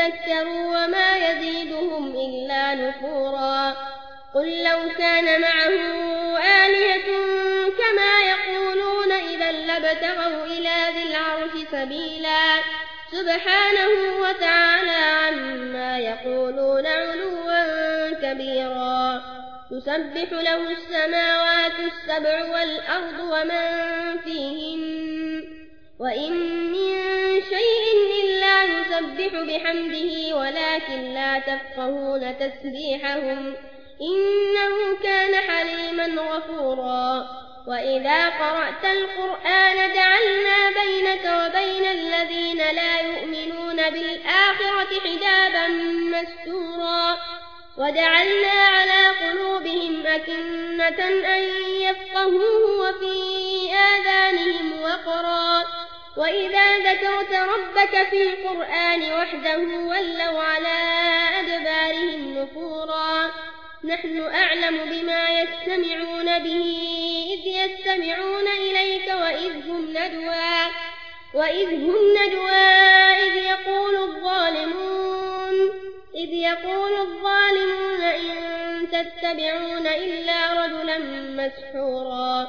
ليذكروا وما يزيدهم إلا نفورا. قل لو كان معه آلهة كما يقولون إذا لابتغوا إلى ذي العرش سبيلا. سبحانه وتعالى عما يقولون علوا كبيرا. تسبح له السماوات السبع والأرض ومن فيهن. وإن من يسبح بحمده ولكن لا تفقهون تسبيحهم. إنه كان حليما غفورا. وإذا قرأت القرآن جعلنا بينك وبين الذين لا يؤمنون بالآخرة حجابا مستورا. وجعلنا على قلوبهم أكنة أن يفقهوه وإذا ذكرت ربك في القرآن وحده ولوا على أدبارهم نفورا. نحن أعلم بما يستمعون به إذ يستمعون إليك وإذ هم ندوى. وإذ هم ندوى إذ يقول الظالمون إذ يقول الظالمون إن تتبعون إلا رجلا مسحورا.